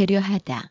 배려하다.